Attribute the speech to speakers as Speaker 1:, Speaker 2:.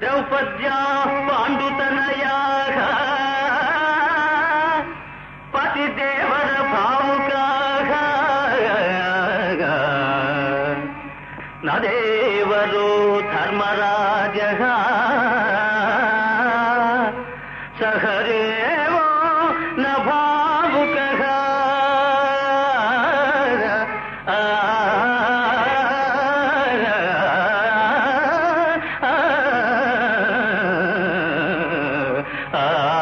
Speaker 1: ద్రౌపద్యా పాండుతనయా పతిదేవర భావుకా నదేవరో Dharmaraja సహరే ah.